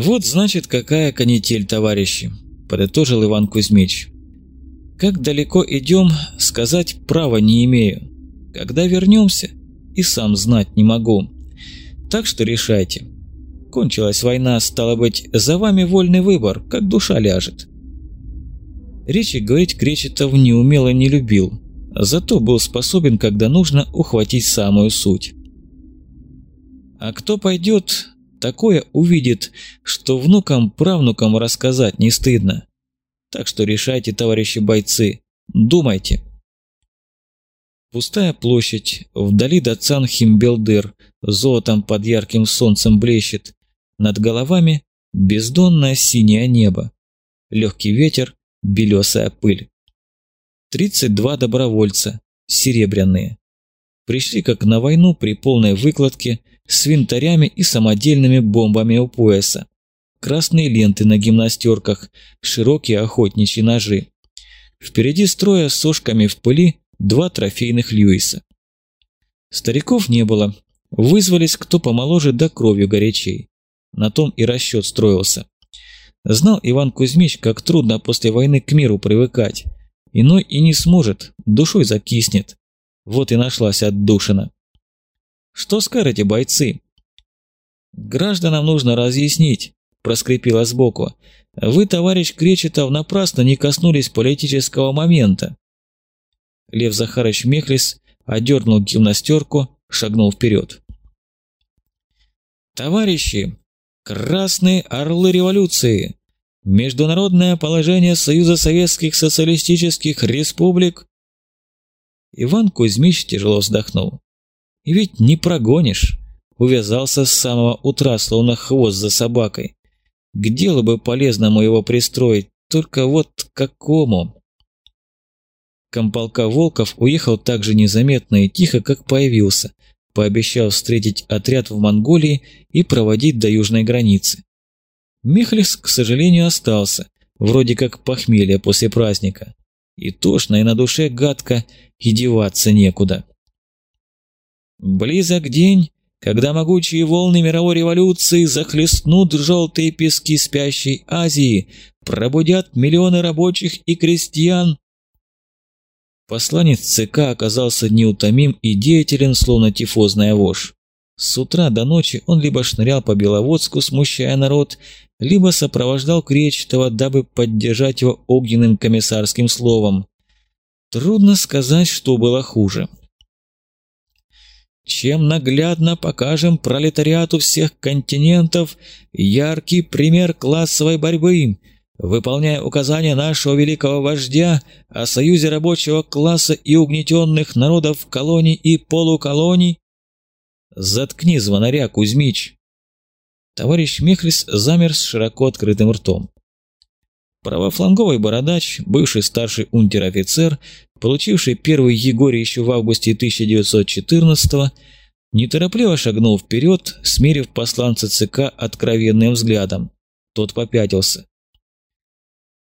«Вот, значит, какая канитель, товарищи», – подытожил Иван Кузьмич. «Как далеко идем, сказать права не имею. Когда вернемся, и сам знать не могу. Так что решайте. Кончилась война, стало быть, за вами вольный выбор, как душа ляжет». Речи говорить Кречетов не умел и не любил, зато был способен, когда нужно, ухватить самую суть. А кто пойдет, такое увидит, что внукам-правнукам рассказать не стыдно. Так что решайте, товарищи бойцы, думайте. Пустая площадь, вдали Дацан Химбелдыр, золотом под ярким солнцем блещет. Над головами бездонное синее небо. Легкий ветер, белесая пыль. 32 добровольца, серебряные. Пришли как на войну при полной выкладке, с винтарями и самодельными бомбами у пояса. Красные ленты на гимнастерках, широкие охотничьи ножи. Впереди строя с сошками в пыли два трофейных Льюиса. Стариков не было, вызвались кто помоложе до да кровью горячей. На том и расчет строился. Знал Иван Кузьмич, как трудно после войны к миру привыкать. Иной и не сможет, душой закиснет. Вот и нашлась отдушина. Что скажете, бойцы?» «Гражданам нужно разъяснить», – проскрипело сбоку. «Вы, товарищ Кречетов, напрасно не коснулись политического момента». Лев Захарович Мехлис одернул гимнастерку, шагнул вперед. «Товарищи, красные орлы революции! Международное положение Союза Советских Социалистических Республик!» Иван Кузьмич тяжело вздохнул. И ведь не прогонишь. Увязался с самого утра, словно хвост за собакой. К делу бы полезному его пристроить, только вот к какому? Комполка Волков уехал так же незаметно и тихо, как появился, пообещал встретить отряд в Монголии и проводить до южной границы. Михлис, к сожалению, остался, вроде как похмелье после праздника. И тошно, и на душе гадко, и деваться некуда. Близок день, когда могучие волны мировой революции захлестнут желтые пески спящей Азии, пробудят миллионы рабочих и крестьян. Посланец ЦК оказался неутомим и деятелен, словно тифозная вошь. С утра до ночи он либо шнырял по Беловодску, смущая народ, либо сопровождал Кречетова, дабы поддержать его огненным комиссарским словом. Трудно сказать, что было хуже чем наглядно покажем пролетариату всех континентов яркий пример классовой борьбы, выполняя указания нашего великого вождя о союзе рабочего класса и угнетенных народов колоний и полуколоний? Заткни звонаря, Кузьмич. Товарищ Мехлис замер с широко открытым ртом. Правофланговый бородач, бывший старший унтер-офицер, получивший первый Егорий еще в августе 1914-го, неторопливо шагнул вперед, смерив посланца ЦК откровенным взглядом. Тот попятился.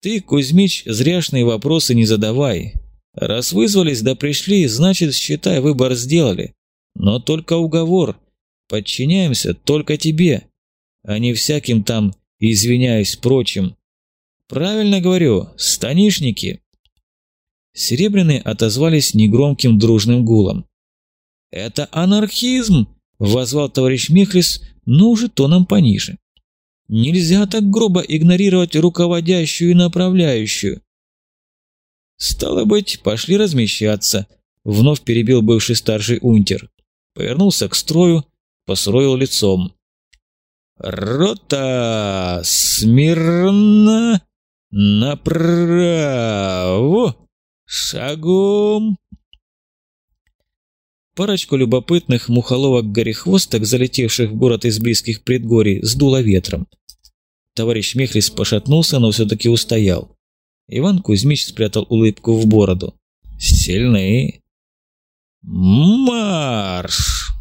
«Ты, Кузьмич, зряшные вопросы не задавай. Раз вызвались да пришли, значит, считай, выбор сделали. Но только уговор. Подчиняемся только тебе, а не всяким там, извиняюсь, прочим. Правильно говорю, станишники!» Серебряные отозвались негромким дружным гулом. «Это анархизм!» – возвал товарищ Михлис, но уже тоном пониже. «Нельзя так грубо игнорировать руководящую и направляющую». «Стало быть, пошли размещаться», – вновь перебил бывший старший унтер. Повернулся к строю, посроил лицом. «Рота! Смирно! Направо!» «Шагом!» Парочку любопытных мухоловок-горехвосток, залетевших в город из близких предгорий, сдуло ветром. Товарищ Мехлис пошатнулся, но все-таки устоял. Иван Кузьмич спрятал улыбку в бороду. «Сильные!» «Марш!»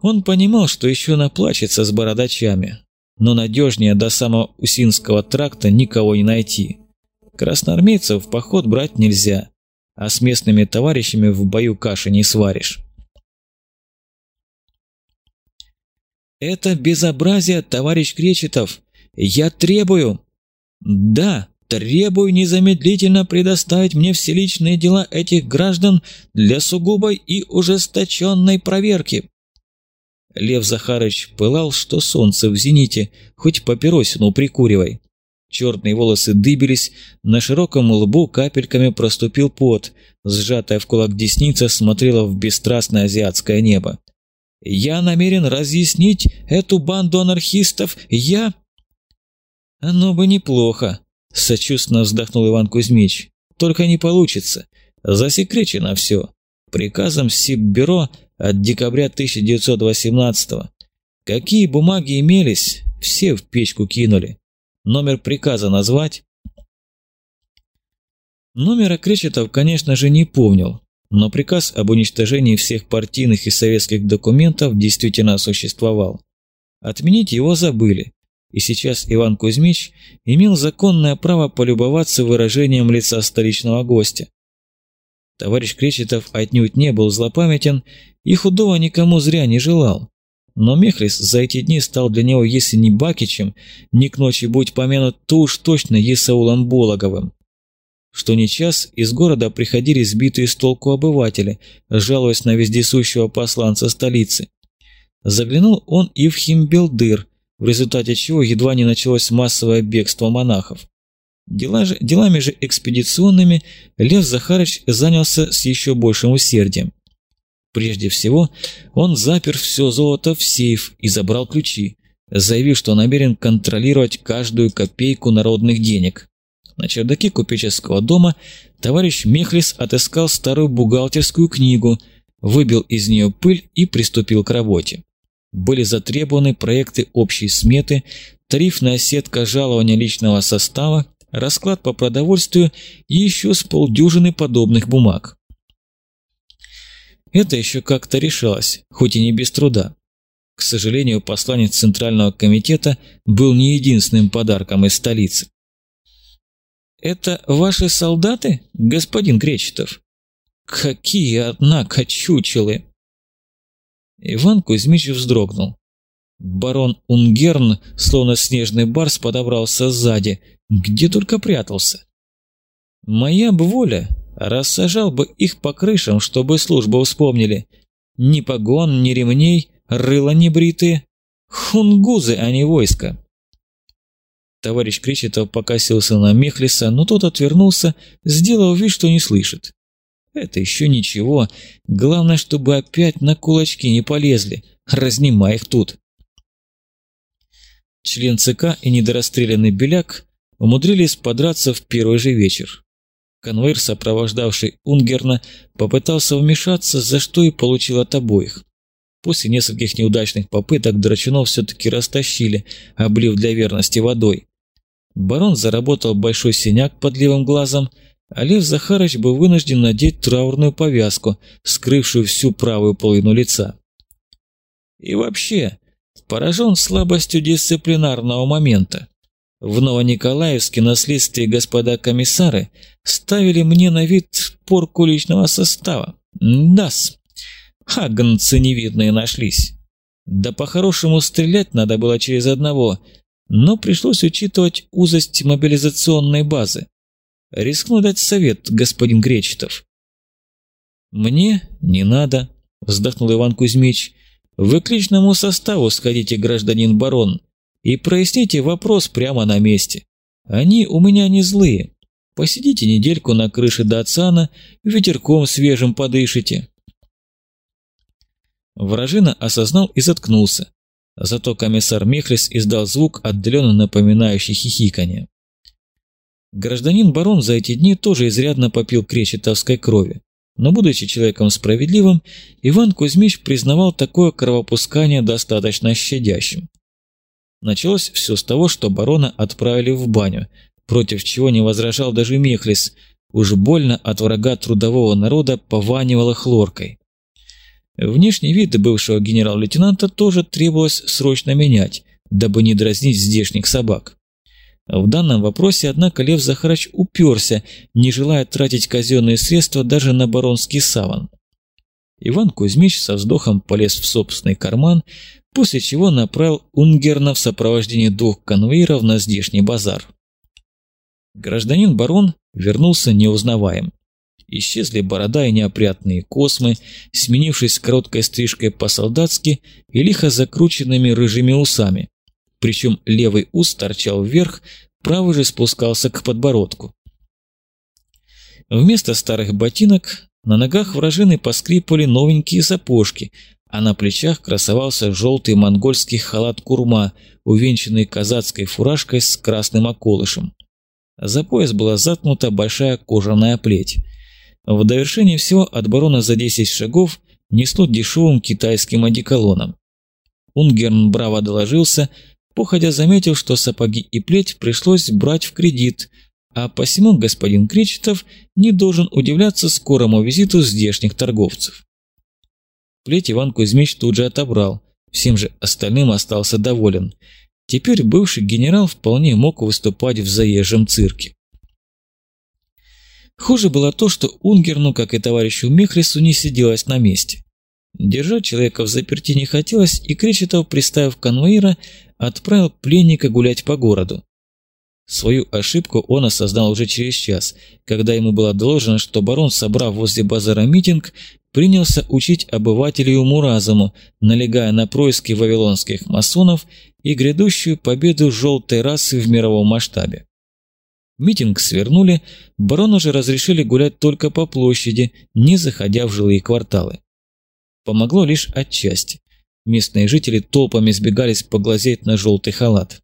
Он понимал, что еще наплачется с бородачами, но надежнее до самого Усинского тракта никого не найти. Красноармейцев в поход брать нельзя, а с местными товарищами в бою каши не сваришь. Это безобразие, товарищ Кречетов! Я требую! Да, требую незамедлительно предоставить мне все личные дела этих граждан для сугубой и ужесточенной проверки. Лев Захарыч пылал, что солнце в зените, хоть папиросину прикуривай. Черные волосы дыбились, на широком лбу капельками проступил пот, сжатая в кулак десница смотрела в бесстрастное азиатское небо. «Я намерен разъяснить эту банду анархистов, я...» «Оно бы неплохо», — сочувственно вздохнул Иван Кузьмич. «Только не получится. Засекречено все. Приказом СИБ-бюро от декабря 1918 -го. Какие бумаги имелись, все в печку кинули. Номер приказа назвать?» Номера Кречетов, конечно же, не помнил, но приказ об уничтожении всех партийных и советских документов действительно существовал. Отменить его забыли, и сейчас Иван Кузьмич имел законное право полюбоваться выражением лица столичного гостя. Товарищ Кречетов отнюдь не был злопамятен и худого никому зря не желал. Но Мехлис за эти дни стал для него, если не Бакичем, ни к ночи будь помянут, то уж точно Есаулом Бологовым. Что не час из города приходили сбитые с толку обыватели, жалуясь на вездесущего посланца столицы. Заглянул он и в Химбелдыр, в результате чего едва не началось массовое бегство монахов. Дела же, делами же экспедиционными Лев Захарыч занялся с еще большим усердием. Прежде всего, он запер все золото в сейф и забрал ключи, заявив, что намерен контролировать каждую копейку народных денег. На чердаке купеческого дома товарищ Мехлис отыскал старую бухгалтерскую книгу, выбил из нее пыль и приступил к работе. Были затребованы проекты общей сметы, тарифная сетка жалования личного состава, расклад по продовольствию и еще с полдюжины подобных бумаг. Это еще как-то решалось, хоть и не без труда. К сожалению, посланец Центрального комитета был не единственным подарком из столицы. «Это ваши солдаты, господин Кречетов?» «Какие, однако, чучелы!» Иван Кузьмич вздрогнул. Барон Унгерн, словно снежный барс, подобрался сзади, где только прятался. «Моя б воля, Рассажал бы их по крышам, чтобы службу вспомнили. Ни погон, ни ремней, рыло не бритые. Хунгузы, а не войско. Товарищ Кречетов покосился на Мехлиса, но тот отвернулся, сделал вид, что не слышит. Это еще ничего. Главное, чтобы опять на кулачки не полезли. Разнимай их тут. Член ЦК и недорасстрелянный Беляк умудрились подраться в первый же вечер. Конвейер, сопровождавший Унгерна, попытался вмешаться, за что и получил от обоих. После нескольких неудачных попыток драчунов все-таки растащили, облив для верности водой. Барон заработал большой синяк под левым глазом, а Лев Захарыч был вынужден надеть траурную повязку, скрывшую всю правую половину лица. И вообще, поражен слабостью дисциплинарного момента. В Новониколаевске на следствии господа комиссары ставили мне на вид порку личного состава. Дас. Агнцы невидные нашлись. Да по-хорошему стрелять надо было через одного, но пришлось учитывать узость мобилизационной базы. Рискну дать совет, господин Гречетов. «Мне не надо», – вздохнул Иван Кузьмич. «Вы к личному составу сходите, гражданин барон и проясните вопрос прямо на месте. Они у меня не злые. Посидите недельку на крыше Датсана, ветерком свежим подышите. Вражина осознал и заткнулся. Зато комиссар Мехлис издал звук, отдаленно напоминающий хихиканье. Гражданин барон за эти дни тоже изрядно попил кречетовской крови. Но будучи человеком справедливым, Иван Кузьмич признавал такое кровопускание достаточно щадящим. Началось все с того, что барона отправили в баню, против чего не возражал даже Мехлис, уж больно от врага трудового народа пованивало хлоркой. Внешний вид бывшего генерал-лейтенанта тоже требовалось срочно менять, дабы не дразнить здешних собак. В данном вопросе, однако, Лев Захарач уперся, не желая тратить казенные средства даже на баронский саван. Иван Кузьмич со вздохом полез в собственный карман, после чего направил Унгерна в сопровождении двух конвейеров на здешний базар. Гражданин барон вернулся неузнаваем. Исчезли борода и неопрятные космы, сменившись короткой стрижкой по-солдатски и лихо закрученными рыжими усами. Причем левый ус торчал вверх, правый же спускался к подбородку. Вместо старых ботинок на ногах вражины поскрипывали новенькие сапожки, а на плечах красовался желтый монгольский халат курма, увенчанный казацкой фуражкой с красным околышем. За пояс была заткнута большая кожаная плеть. В довершение всего от барона за 10 шагов несло дешевым китайским одеколоном. Унгерн браво доложился, походя заметил, что сапоги и плеть пришлось брать в кредит, а посему господин Кречетов не должен удивляться скорому визиту здешних торговцев. Плеть Иван Кузьмич тут же отобрал, всем же остальным остался доволен. Теперь бывший генерал вполне мог выступать в заезжем цирке. Хуже было то, что Унгерну, как и товарищу Мехлису, не сиделось на месте. Держать человека в заперти не хотелось, и Кречетов, приставив конвоира, отправил пленника гулять по городу. Свою ошибку он осознал уже через час, когда ему было доложено, что барон, собрав возле базара митинг, принялся учить обывателей уму-разуму, налегая на происки вавилонских масонов и грядущую победу желтой расы в мировом масштабе. Митинг свернули, барону же разрешили гулять только по площади, не заходя в жилые кварталы. Помогло лишь отчасти. Местные жители толпами сбегались поглазеть на желтый халат.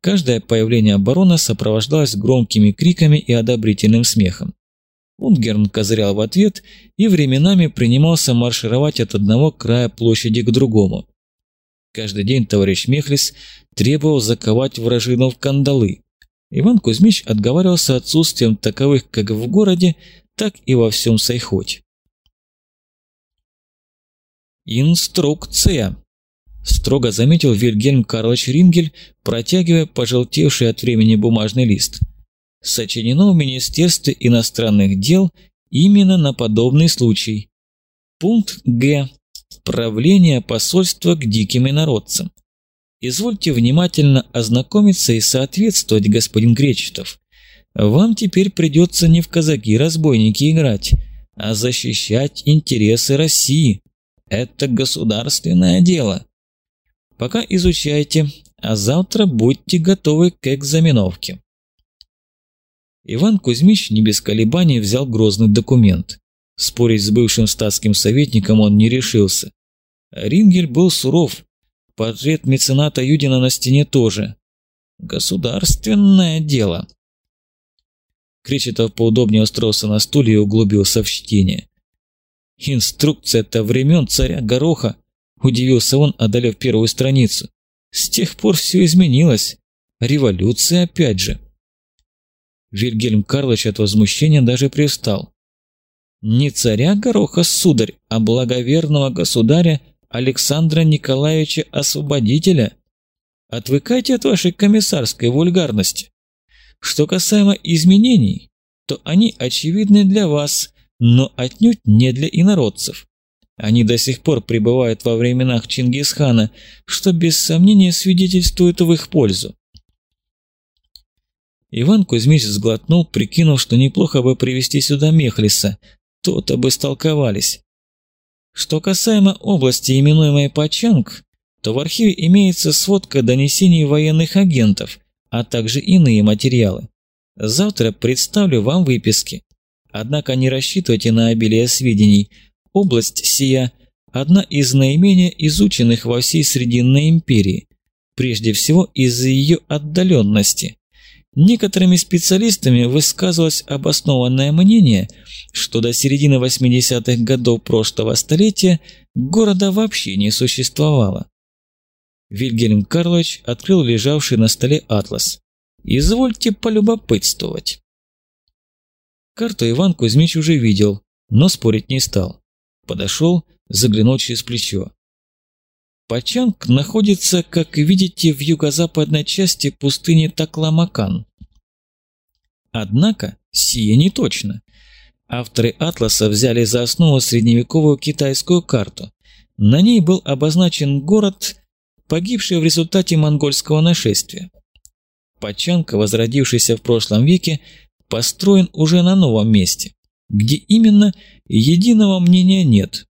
Каждое появление барона сопровождалось громкими криками и одобрительным смехом. Унгерн козырял в ответ и временами принимался маршировать от одного края площади к другому. Каждый день товарищ Мехлис требовал заковать вражину в кандалы. Иван Кузьмич отговаривался отсутствием таковых как в городе, так и во всем Сайхоте. «Инструкция!» – строго заметил Вильгельм Карлович Рингель, протягивая пожелтевший от времени бумажный лист. «Сочинено в Министерстве иностранных дел именно на подобный случай. Пункт Г. Правление посольства к диким инородцам. Извольте внимательно ознакомиться и соответствовать, господин Кречетов. Вам теперь придется не в казаки-разбойники играть, а защищать интересы России. Это государственное дело. Пока изучайте, а завтра будьте готовы к экзаменовке. Иван Кузьмич не без колебаний взял грозный документ. Спорить с бывшим статским советником он не решился. Рингель был суров. Портрет мецената Юдина на стене тоже. Государственное дело. Кречетов поудобнее устроился на стуле и углубился в чтение. Инструкция-то времен царя Гороха Удивился он, одолев первую страницу. С тех пор все изменилось. Революция опять же. Вильгельм Карлович от возмущения даже пристал. Не царя Гороха, сударь, а благоверного государя Александра Николаевича Освободителя. Отвыкайте от вашей комиссарской вульгарности. Что касаемо изменений, то они очевидны для вас, но отнюдь не для инородцев. Они до сих пор пребывают во временах Чингисхана, что без сомнения свидетельствует в их пользу. Иван Кузьмич сглотнул, прикинув, что неплохо бы привести сюда Мехлиса, то-то бы столковались. Что касаемо области, именуемой Пачанг, то в архиве имеется сводка донесений военных агентов, а также иные материалы. Завтра представлю вам выписки. Однако не рассчитывайте на обилие сведений – Область сия – одна из наименее изученных во всей Срединной империи, прежде всего из-за ее отдаленности. Некоторыми специалистами высказывалось обоснованное мнение, что до середины 80-х годов прошлого столетия города вообще не существовало. Вильгельм Карлович открыл лежавший на столе атлас. «Извольте полюбопытствовать». Карту Иван Кузьмич уже видел, но спорить не стал. Подошел, заглянул через плечо. Пачанг находится, как видите, в юго-западной части пустыни Такламакан. Однако, сие не точно. Авторы «Атласа» взяли за основу средневековую китайскую карту. На ней был обозначен город, погибшие в результате монгольского нашествия. Пачанка, возродившийся в прошлом веке, построен уже на новом месте, где именно единого мнения нет.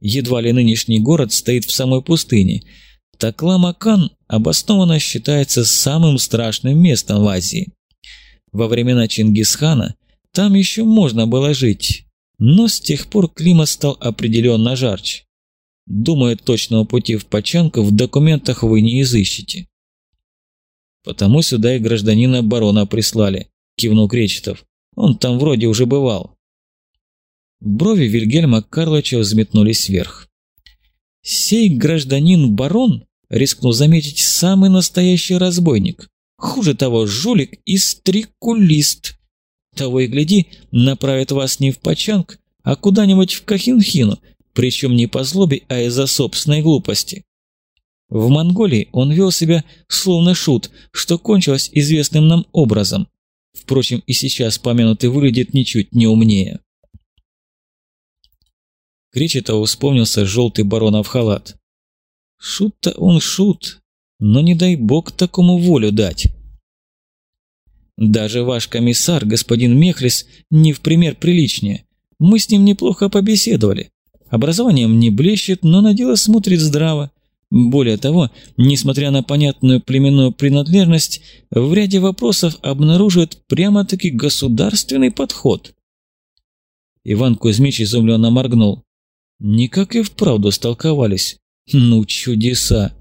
Едва ли нынешний город стоит в самой пустыне. Такла-Макан обоснованно считается самым страшным местом в Азии. Во времена Чингисхана там еще можно было жить, но с тех пор климат стал определенно жарче. Думаю, точного пути в Пачанку в документах вы не изыщете. Потому сюда и гражданина барона прислали, кивнул Кречетов. Он там вроде уже бывал. Брови Вильгельма Карловича взметнулись вверх. Сей гражданин барон, рискнул заметить, самый настоящий разбойник. Хуже того, жулик и стрикулист. Того и гляди, направит вас не в Пачанг, а куда-нибудь в Кахинхину, причем не по злобе, а из-за собственной глупости. В Монголии он вел себя словно шут, что кончилось известным нам образом. Впрочем, и сейчас помянутый выглядит ничуть не умнее. Кричетову вспомнился желтый баронов халат. Шут-то он шут, но не дай бог такому волю дать. Даже ваш комиссар, господин Мехлис, не в пример приличнее. Мы с ним неплохо побеседовали. Образованием не блещет, но на дело смотрит здраво. Более того, несмотря на понятную племенную принадлежность, в ряде вопросов обнаруживает прямо-таки государственный подход. Иван Кузьмич изумленно моргнул. Никак и вправду столковались. Ну, чудеса.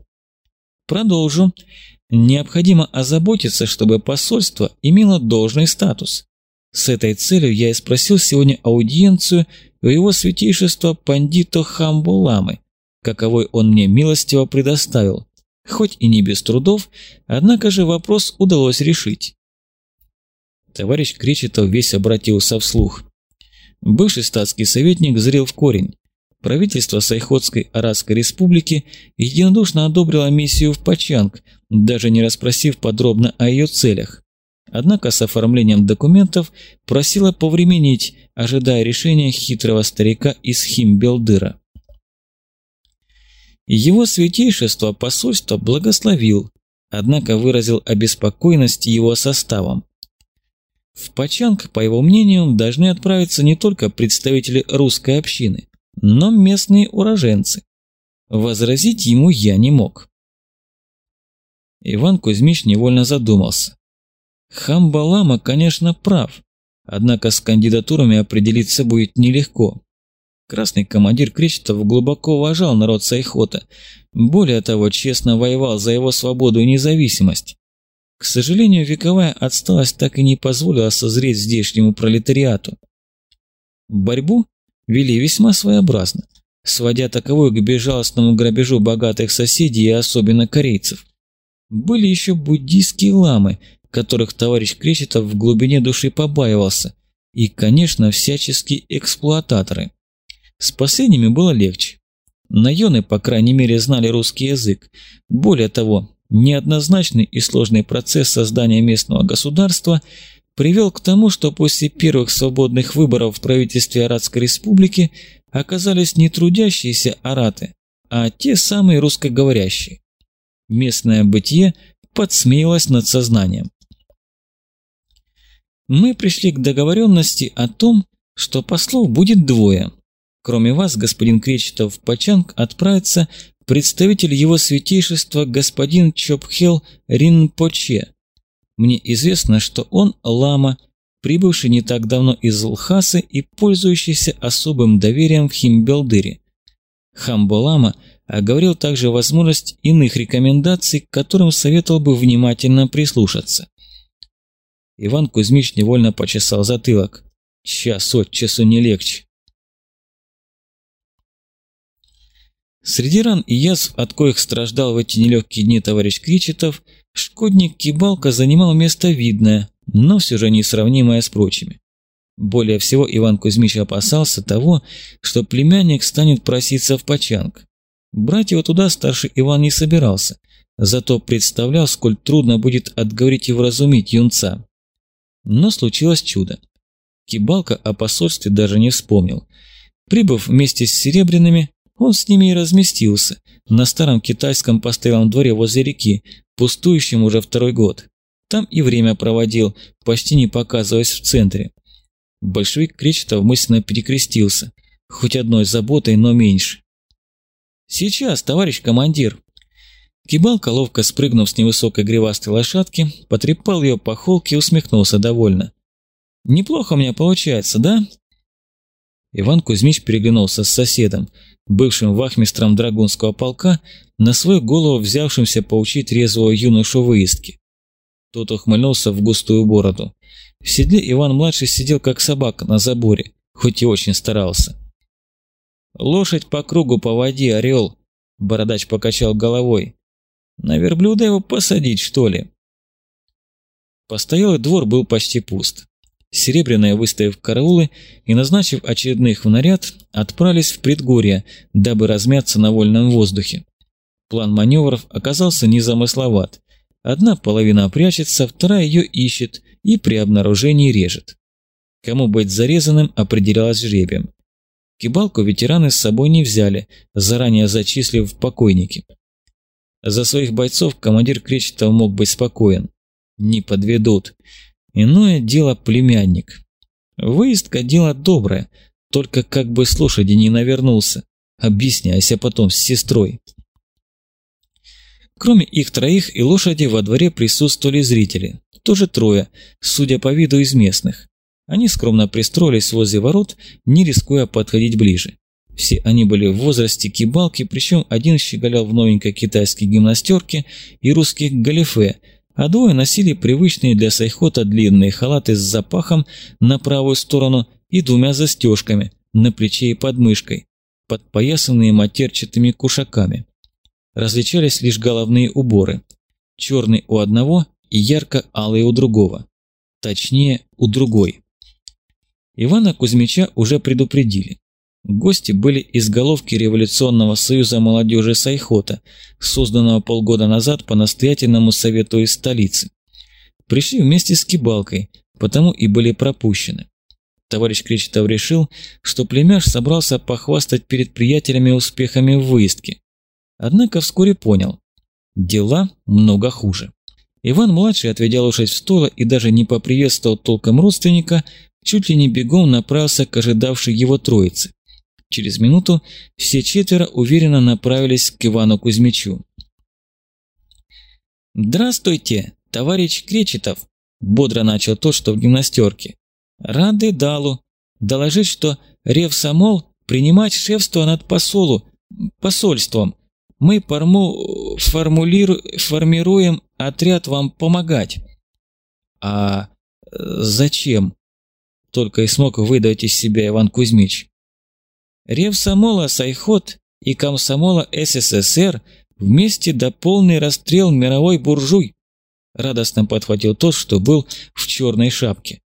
Продолжу. Необходимо озаботиться, чтобы посольство имело должный статус. С этой целью я и спросил сегодня аудиенцию у его святейшества пандито Хамбуламы, каковой он мне милостиво предоставил, хоть и не без трудов, однако же вопрос удалось решить. Товарищ Кречетов весь обратился вслух. Бывший статский советник зрел в корень. Правительство Сайходской Аратской Республики единодушно одобрило миссию в Пачанг, даже не расспросив подробно о ее целях. Однако с оформлением документов просила повременить, ожидая решения хитрого старика из Химбелдыра. Его святейшество посольство благословил, однако выразил обеспокоенность его составом. В Пачанг, по его мнению, должны отправиться не только представители русской общины, но местные уроженцы. Возразить ему я не мог. Иван Кузьмич невольно задумался. Хамбалама, конечно, прав, однако с кандидатурами определиться будет нелегко. Красный командир Кречетов глубоко уважал народ Сайхота, более того, честно воевал за его свободу и независимость. К сожалению, вековая отсталость так и не позволила созреть здешнему пролетариату. Борьбу вели весьма своеобразно, сводя таковую к безжалостному грабежу богатых соседей и особенно корейцев. Были еще буддийские ламы, которых товарищ Кречетов в глубине души побаивался, и, конечно, всяческие эксплуататоры. С последними было легче. Наёны, по крайней мере, знали русский язык. Более того, неоднозначный и сложный процесс создания местного государства привел к тому, что после первых свободных выборов в правительстве Аратской республики оказались не трудящиеся араты, а те самые русскоговорящие. Местное бытие подсмеялось над сознанием. Мы пришли к договоренности о том, что послов будет двое. Кроме вас, господин Кречетов, в Пачанг отправится представитель его святейшества господин Чопхел Ринпоче. Мне известно, что он лама, прибывший не так давно из Лхасы и пользующийся особым доверием в Химбелдыре. Хамболама оговорил также возможность иных рекомендаций, к которым советовал бы внимательно прислушаться. Иван Кузьмич невольно почесал затылок. Час от часу не легче. Среди ран и язв, от коих страждал в эти нелегкие дни товарищ Кричетов, шкодник Кибалка занимал место видное, но все же несравнимое с прочими. Более всего Иван Кузьмич опасался того, что племянник станет проситься в Почанг. Брать его туда старший Иван не собирался, зато представлял, сколь трудно будет отговорить и вразумить юнца. Но случилось чудо. Кибалка о посольстве даже не вспомнил. Прибыв вместе с Серебряными, он с ними и разместился на старом китайском постоялом дворе возле реки, пустующем уже второй год. Там и время проводил, почти не показываясь в центре. Большевик Кречетов мысленно перекрестился, хоть одной заботой, но меньше. «Сейчас, товарищ командир!» Кибалка, ловко спрыгнув с невысокой гривастой лошадки, потрепал ее по холке и усмехнулся довольно. «Неплохо у меня получается, да?» Иван Кузьмич переглянулся с соседом, бывшим вахмистром драгунского полка, на свою голову взявшимся поучить резвого юношу выездки. Тот ухмыльнулся в густую бороду. В седле Иван-младший сидел как собака на заборе, хоть и очень старался. «Лошадь по кругу по воде, орел!» Бородач покачал головой. «На верблюда его посадить, что ли?» Постоялый двор был почти пуст. Серебряные, выставив караулы и назначив очередных в наряд, отправились в предгорье, дабы размяться на вольном воздухе. План маневров оказался незамысловат. Одна половина прячется, вторая ее ищет и при обнаружении режет. Кому быть зарезанным определялось жребием. Кибалку ветераны с собой не взяли, заранее зачислив в покойники. За своих бойцов командир Кречетов мог быть спокоен. Не подведут. Иное дело племянник. Выездка – дело доброе, только как бы с лошади не навернулся, объясняйся потом с сестрой. Кроме их троих и лошади во дворе присутствовали зрители, тоже трое, судя по виду из местных. Они скромно пристроились возле ворот, не рискуя подходить ближе. Все они были в возрасте кибалки, причем один щеголял в новенькой китайской гимнастерке и русских галифе, а двое носили привычные для сайхота длинные халаты с запахом на правую сторону и двумя застежками на плече и под мышкой, подпоясанные матерчатыми кушаками. Различались лишь головные уборы. Черный у одного и ярко-алый у другого. Точнее, у другой. Ивана Кузьмича уже предупредили. Гости были из головки Революционного союза молодежи Сайхота, созданного полгода назад по настоятельному совету из столицы. Пришли вместе с Кибалкой, потому и были пропущены. Товарищ Кречетов решил, что племяш собрался похвастать перед приятелями успехами в выездке. Однако вскоре понял – дела много хуже. Иван-младший, отведя лошадь в стойло и даже не поприветствовал толком родственника, чуть ли не бегом направился к ожидавшей его троице. Через минуту все четверо уверенно направились к Ивану Кузьмичу. «Здравствуйте, товарищ Кречетов!» – бодро начал тот, что в гимнастерке. «Рады Далу. Доложить, что Ревсамол принимать шефство над посолу, посольством. Мы порму, формулиру, формируем отряд вам помогать». «А зачем?» – только и смог выдать из себя Иван Кузьмич. Ревсомола Сайхот и Комсомола СССР вместе до полный расстрел мировой буржуй. Радостно подхватил тот, что был в черной шапке.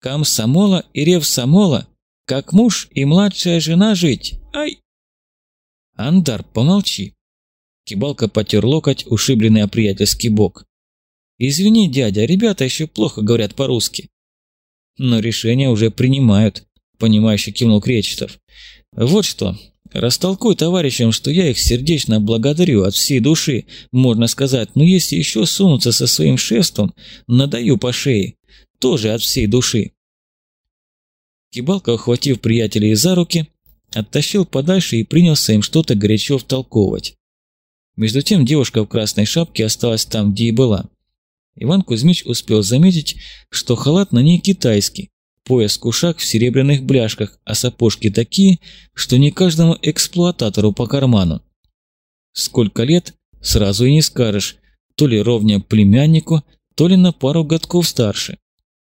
Комсомола и Ревсомола, как муж и младшая жена жить. Ай! Андар, помолчи. Кибалка потер локоть, ушибленный о приятельский бок. «Извини, дядя, ребята еще плохо говорят по-русски». «Но решение уже принимают», – понимающе кивнул Кречетов. Вот что, растолкуй товарищам, что я их сердечно благодарю от всей души, можно сказать, но если еще сунуться со своим шефством, надаю по шее, тоже от всей души. Кибалка, ухватив приятелей за руки, оттащил подальше и принялся им что-то горячо втолковывать. Между тем девушка в красной шапке осталась там, где и была. Иван Кузьмич успел заметить, что халат на ней китайский, Пояс-кушак в серебряных бляшках, а сапожки такие, что не каждому эксплуататору по карману. Сколько лет, сразу и не скажешь, то ли ровня племяннику, то ли на пару годков старше.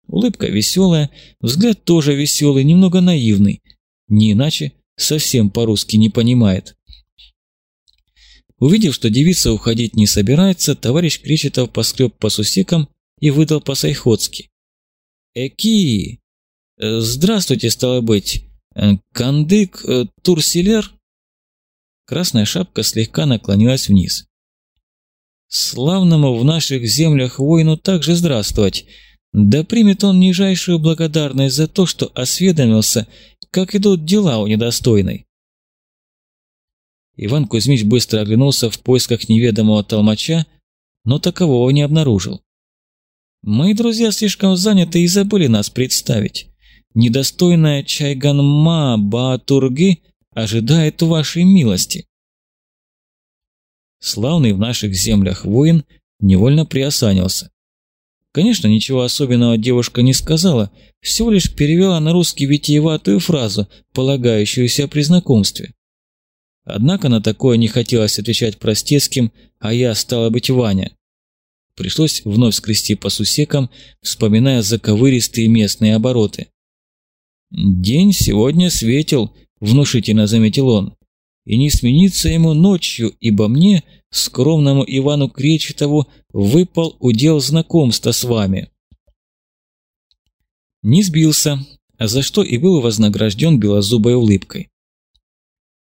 Улыбка веселая, взгляд тоже веселый, немного наивный. Не иначе совсем по-русски не понимает. Увидев, что девица уходить не собирается, товарищ Кречетов поскреб по сусекам и выдал по-сайходски. «Эки! Э, «Здравствуйте, стало быть. Э, Кандык э, Турселер?» Красная шапка слегка наклонилась вниз. «Славному в наших землях воину также здравствовать. Да примет он нижайшую благодарность за то, что осведомился, как идут дела у недостойной». Иван Кузьмич быстро оглянулся в поисках неведомого толмача, но такового не обнаружил. Мои друзья слишком заняты и забыли нас представить. Недостойная Чайганма Баатурги ожидает вашей милости. Славный в наших землях воин невольно приосанился. Конечно, ничего особенного девушка не сказала, всего лишь перевела на русский витиеватую фразу, полагающуюся при знакомстве. Однако на такое не хотелось отвечать простецким, а я, стала быть, Ваня. Пришлось вновь скрести по сусекам, вспоминая заковыристые местные обороты. «День сегодня светил», – внушительно заметил он, – «и не смениться ему ночью, ибо мне, скромному Ивану Кречетову, выпал удел знакомства с вами». Не сбился, а за что и был вознагражден белозубой улыбкой.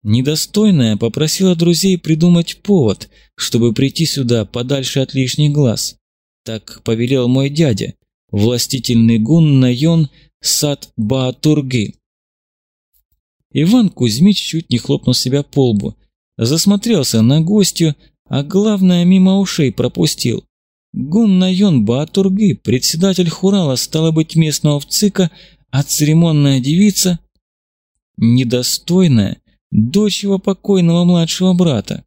Недостойная попросила друзей придумать повод, чтобы прийти сюда подальше от лишних глаз. Так повелел мой дядя, властительный гун Найон Сад Баатурги. Иван Кузьмич чуть не хлопнул себя по лбу, засмотрелся на гостью, а главное мимо ушей пропустил. Гун Найон Баатурги, председатель Хурала, стало быть местного вцика, а церемонная девица – недостойная, дочь его покойного младшего брата.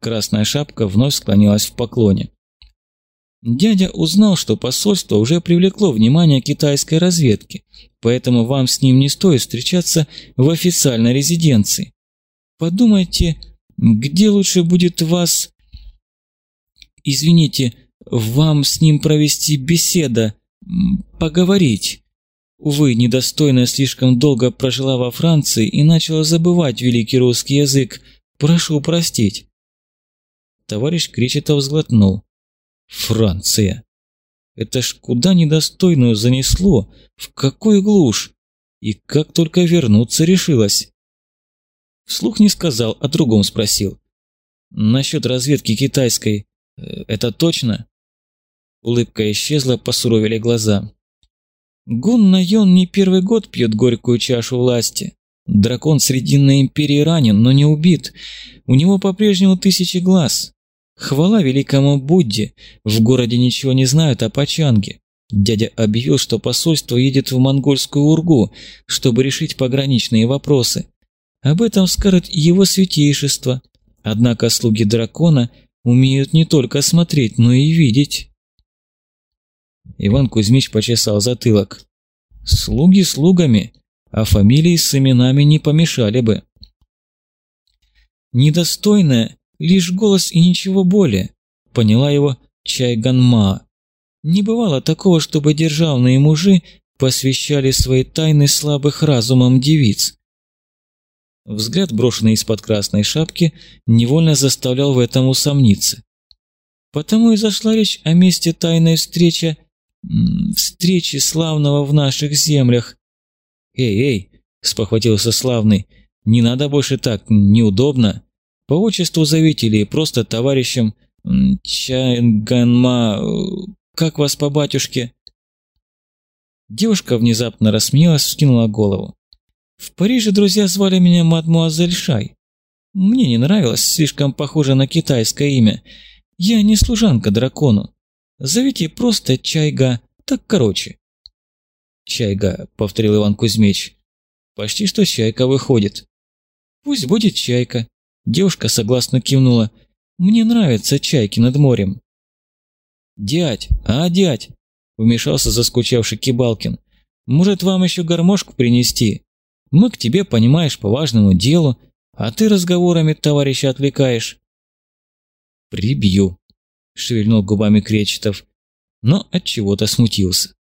Красная шапка вновь склонилась в поклоне. Дядя узнал, что посольство уже привлекло внимание китайской разведки, поэтому вам с ним не стоит встречаться в официальной резиденции. Подумайте, где лучше будет вас... Извините, вам с ним провести беседа, поговорить. Увы, недостойная слишком долго прожила во Франции и начала забывать великий русский язык. Прошу простить. Товарищ Кречетов взглотнул. Франция. Это ж куда недостойную занесло, в какую глушь. И как только вернуться решилась. Вслух не сказал, а другом спросил. Насчет разведки китайской, э, это точно? Улыбка исчезла, посуровили глаза. Гун Найон не первый год пьет горькую чашу власти. Дракон Срединной Империи ранен, но не убит. У него по-прежнему тысячи глаз. Хвала великому Будде, в городе ничего не знают о Пачанге. Дядя объявил, что посольство едет в монгольскую Ургу, чтобы решить пограничные вопросы. Об этом скажет его святейшество. Однако слуги дракона умеют не только смотреть, но и видеть. Иван Кузьмич почесал затылок. Слуги слугами, а фамилии с именами не помешали бы. Недостойная, лишь голос и ничего более, поняла его Чайганма. Не бывало такого, чтобы державные мужи посвящали свои тайны слабых разумом девиц. Взгляд, брошенный из-под красной шапки, невольно заставлял в этом усомниться. Потому и зашла речь о месте тайной встречи встречи славного в наших землях. Эй, эй, спохватился славный, не надо больше так, неудобно. По отчеству зовите просто товарищем Чанганма, как вас по батюшке? Девушка внезапно рассмеялась, вскинула голову. В Париже друзья звали меня мадмуазель Шай. Мне не нравилось, слишком похоже на китайское имя. Я не служанка дракону. Зовите просто Чайга, так короче. Чайга, повторил Иван Кузьмич. Почти что чайка выходит. Пусть будет чайка. Девушка согласно кивнула. Мне нравятся чайки над морем. Дядь, а дядь, вмешался заскучавший Кибалкин. Может, вам еще гармошку принести? Мы к тебе, понимаешь, по важному делу, а ты разговорами товарища отвлекаешь. Прибью, шевельнул губами Кречетов, но от чего-то смутился.